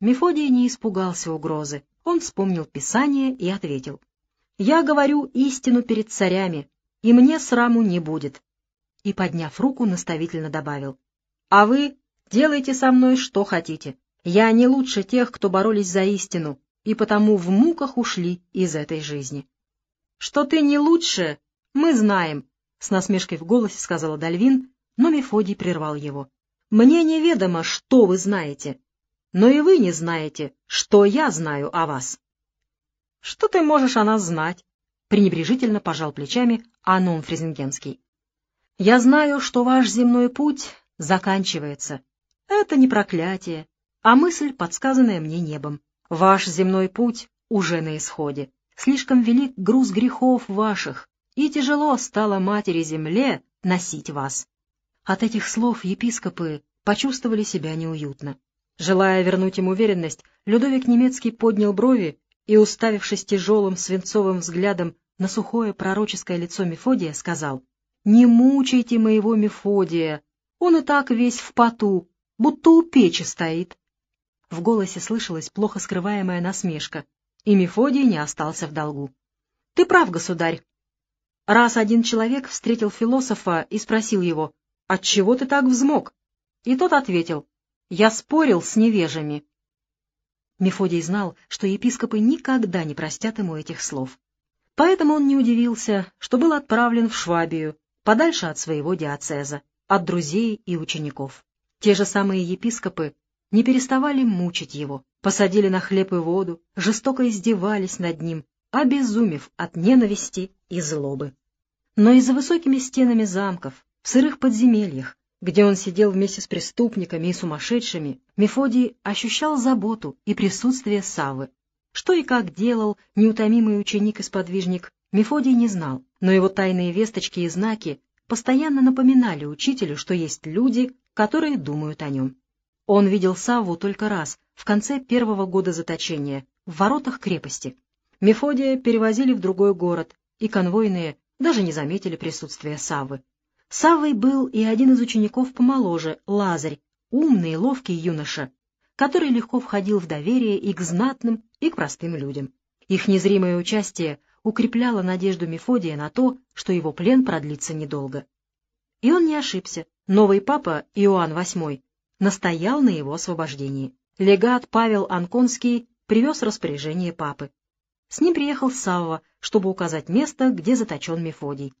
Мефодий не испугался угрозы. Он вспомнил Писание и ответил. «Я говорю истину перед царями, и мне сраму не будет». И, подняв руку, наставительно добавил. «А вы делайте со мной что хотите. Я не лучше тех, кто боролись за истину, и потому в муках ушли из этой жизни». «Что ты не лучше, мы знаем», — с насмешкой в голосе сказала Дальвин, но Мефодий прервал его. «Мне неведомо, что вы знаете, но и вы не знаете, что я знаю о вас». «Что ты можешь о нас знать?» — пренебрежительно пожал плечами Анун Фрезенгенский. «Я знаю, что ваш земной путь заканчивается. Это не проклятие, а мысль, подсказанная мне небом. Ваш земной путь уже на исходе. Слишком велик груз грехов ваших, и тяжело стало матери-земле носить вас. От этих слов епископы почувствовали себя неуютно. Желая вернуть им уверенность, Людовик Немецкий поднял брови и, уставившись тяжелым свинцовым взглядом на сухое пророческое лицо Мефодия, сказал, «Не мучайте моего Мефодия, он и так весь в поту, будто у печи стоит». В голосе слышалась плохо скрываемая насмешка, и Мефодий не остался в долгу. — Ты прав, государь. Раз один человек встретил философа и спросил его, «Отчего ты так взмок?» И тот ответил, «Я спорил с невежами». Мефодий знал, что епископы никогда не простят ему этих слов. Поэтому он не удивился, что был отправлен в Швабию, подальше от своего диацеза, от друзей и учеников. Те же самые епископы не переставали мучить его, посадили на хлеб и воду, жестоко издевались над ним, обезумев от ненависти и злобы. Но и за высокими стенами замков, в сырых подземельях, где он сидел вместе с преступниками и сумасшедшими, Мефодий ощущал заботу и присутствие Саввы. Что и как делал неутомимый ученик и сподвижник, Мефодий не знал, но его тайные весточки и знаки постоянно напоминали учителю, что есть люди, которые думают о нем. Он видел Савву только раз, в конце первого года заточения, в воротах крепости. Мефодия перевозили в другой город, и конвойные даже не заметили присутствия Саввы. Саввой был и один из учеников помоложе, Лазарь, умный и ловкий юноша, который легко входил в доверие и к знатным, и к простым людям. Их незримое участие укрепляло надежду Мефодия на то, что его плен продлится недолго. И он не ошибся. Новый папа, Иоанн VIII, настоял на его освобождении. Легат Павел Анконский привез распоряжение папы. С ним приехал Савва, чтобы указать место, где заточен Мефодий.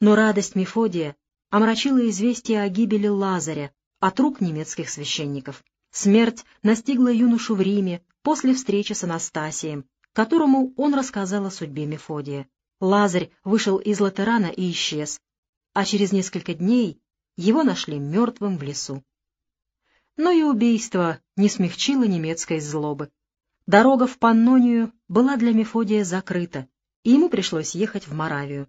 Но радость Мефодия омрачила известие о гибели Лазаря от рук немецких священников. Смерть настигла юношу в Риме после встречи с Анастасием, которому он рассказал о судьбе Мефодия. Лазарь вышел из Латерана и исчез, а через несколько дней его нашли мертвым в лесу но и убийство не смягчило немецкой злобы. Дорога в Паннонию была для Мефодия закрыта, и ему пришлось ехать в Моравию.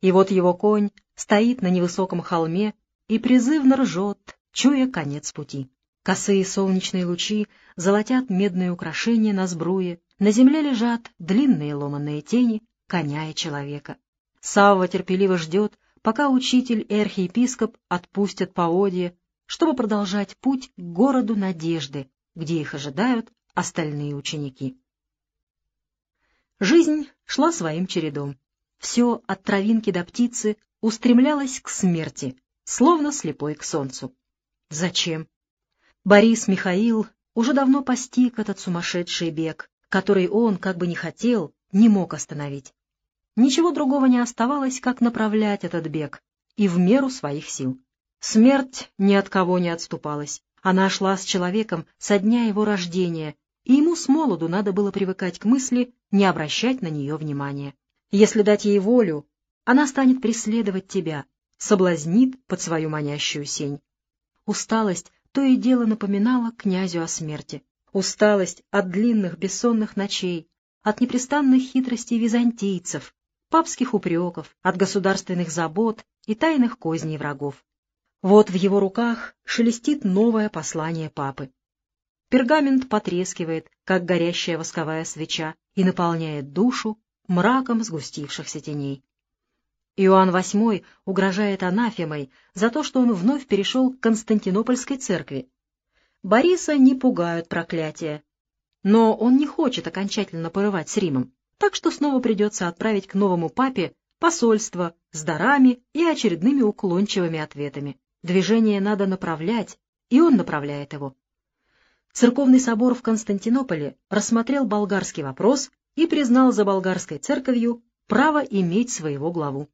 И вот его конь стоит на невысоком холме и призывно ржет, чуя конец пути. Косые солнечные лучи золотят медные украшения на сбруе, на земле лежат длинные ломанные тени коня и человека. Савва терпеливо ждет, пока учитель и архиепископ отпустят поводья чтобы продолжать путь к городу надежды, где их ожидают остальные ученики. Жизнь шла своим чередом. Все от травинки до птицы устремлялось к смерти, словно слепой к солнцу. Зачем? Борис Михаил уже давно постиг этот сумасшедший бег, который он, как бы не хотел, не мог остановить. Ничего другого не оставалось, как направлять этот бег, и в меру своих сил. Смерть ни от кого не отступалась. Она шла с человеком со дня его рождения, и ему с молоду надо было привыкать к мысли не обращать на нее внимания. Если дать ей волю, она станет преследовать тебя, соблазнит под свою манящую сень. Усталость то и дело напоминала князю о смерти. Усталость от длинных бессонных ночей, от непрестанных хитростей византийцев, папских упреков, от государственных забот и тайных козней врагов. Вот в его руках шелестит новое послание папы. Пергамент потрескивает, как горящая восковая свеча, и наполняет душу мраком сгустившихся теней. Иоанн VIII угрожает анафемой за то, что он вновь перешел к Константинопольской церкви. Бориса не пугают проклятия, Но он не хочет окончательно порывать с Римом, так что снова придется отправить к новому папе посольство с дарами и очередными уклончивыми ответами. Движение надо направлять, и он направляет его. Церковный собор в Константинополе рассмотрел болгарский вопрос и признал за болгарской церковью право иметь своего главу.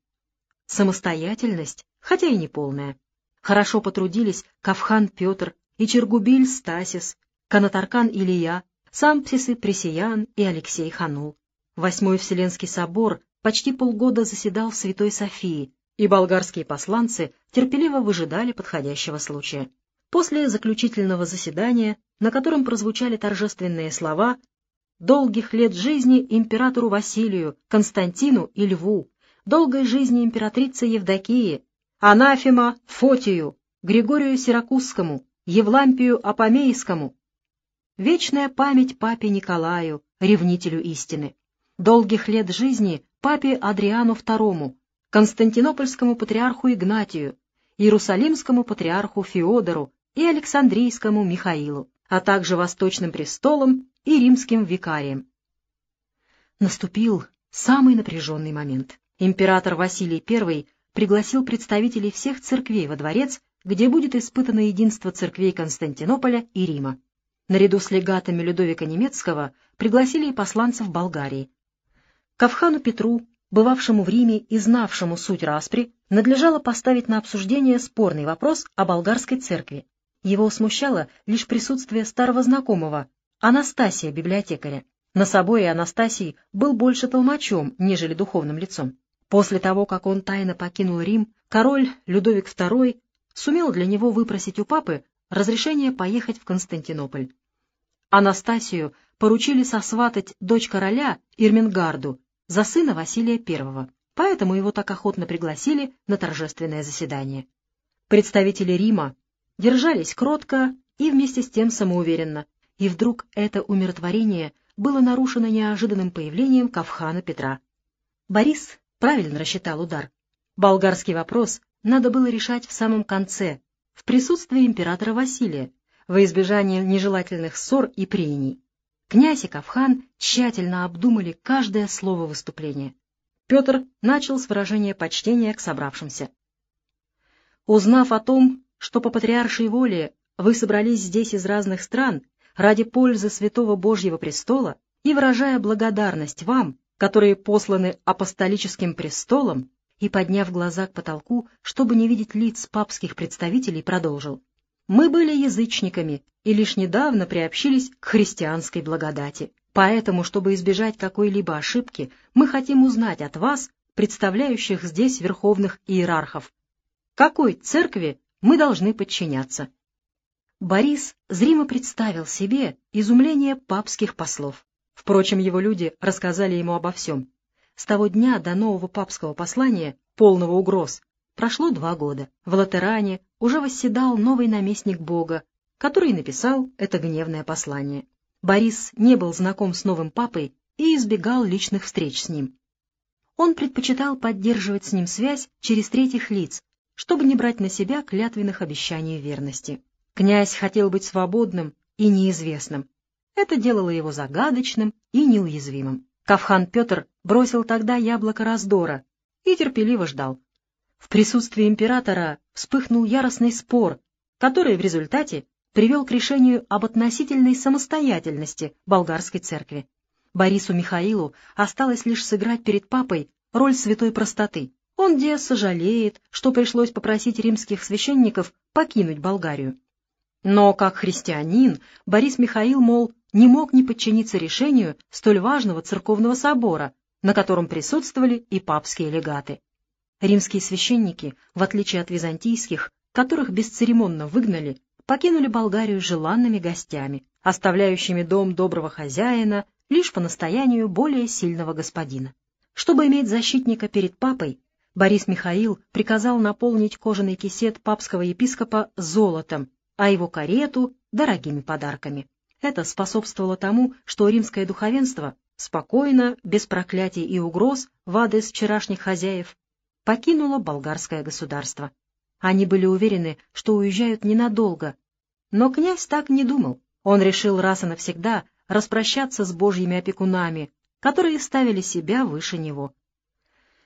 Самостоятельность, хотя и не полная. Хорошо потрудились Кавхан Петр и Чергубиль Стасис, Канатаркан Илья, Сампсисы Пресиян и Алексей Ханул. Восьмой Вселенский собор почти полгода заседал в Святой Софии, и болгарские посланцы терпеливо выжидали подходящего случая. После заключительного заседания, на котором прозвучали торжественные слова «Долгих лет жизни императору Василию, Константину и Льву, долгой жизни императрице Евдокии, Анафима Фотию, Григорию Сиракузскому, Евлампию Апомейскому, вечная память папе Николаю, ревнителю истины, долгих лет жизни папе Адриану II, Константинопольскому патриарху Игнатию, Иерусалимскому патриарху Феодору и Александрийскому Михаилу, а также Восточным престолом и римским викариям. Наступил самый напряженный момент. Император Василий I пригласил представителей всех церквей во дворец, где будет испытано единство церквей Константинополя и Рима. Наряду с легатами Людовика Немецкого пригласили и посланцев Болгарии. Кавхану Петру, бывавшему в Риме и знавшему суть распри, надлежало поставить на обсуждение спорный вопрос о болгарской церкви. Его смущало лишь присутствие старого знакомого, Анастасия, библиотекаря. На соборе Анастасий был больше толмачом, нежели духовным лицом. После того, как он тайно покинул Рим, король Людовик II сумел для него выпросить у папы разрешение поехать в Константинополь. Анастасию поручили сосватать дочь короля Ирмингарду за сына Василия I, поэтому его так охотно пригласили на торжественное заседание. Представители Рима держались кротко и вместе с тем самоуверенно, и вдруг это умиротворение было нарушено неожиданным появлением Кавхана Петра. Борис правильно рассчитал удар. Болгарский вопрос надо было решать в самом конце, в присутствии императора Василия, во избежание нежелательных ссор и прений. Князь и Кавхан тщательно обдумали каждое слово выступления. Петр начал с выражения почтения к собравшимся. Узнав о том, что по патриаршей воле вы собрались здесь из разных стран ради пользы святого Божьего престола и выражая благодарность вам, которые посланы апостолическим престолом, и, подняв глаза к потолку, чтобы не видеть лиц папских представителей, продолжил. Мы были язычниками и лишь недавно приобщились к христианской благодати. Поэтому, чтобы избежать какой-либо ошибки, мы хотим узнать от вас, представляющих здесь верховных иерархов, какой церкви мы должны подчиняться. Борис зримо представил себе изумление папских послов. Впрочем, его люди рассказали ему обо всем. С того дня до нового папского послания, полного угроз, Прошло два года. В Латеране уже восседал новый наместник Бога, который написал это гневное послание. Борис не был знаком с новым папой и избегал личных встреч с ним. Он предпочитал поддерживать с ним связь через третьих лиц, чтобы не брать на себя клятвенных обещаний верности. Князь хотел быть свободным и неизвестным. Это делало его загадочным и неуязвимым. Кавхан Петр бросил тогда яблоко раздора и терпеливо ждал. В присутствии императора вспыхнул яростный спор, который в результате привел к решению об относительной самостоятельности болгарской церкви. Борису Михаилу осталось лишь сыграть перед папой роль святой простоты. Он где сожалеет, что пришлось попросить римских священников покинуть Болгарию. Но как христианин Борис Михаил, мол, не мог не подчиниться решению столь важного церковного собора, на котором присутствовали и папские легаты. Римские священники, в отличие от византийских, которых бесцеремонно выгнали, покинули Болгарию желанными гостями, оставляющими дом доброго хозяина лишь по настоянию более сильного господина. Чтобы иметь защитника перед папой, Борис Михаил приказал наполнить кожаный кисет папского епископа золотом, а его карету — дорогими подарками. Это способствовало тому, что римское духовенство спокойно, без проклятий и угроз в адрес вчерашних хозяев, покинуло болгарское государство. Они были уверены, что уезжают ненадолго, но князь так не думал. Он решил раз и навсегда распрощаться с божьими опекунами, которые ставили себя выше него.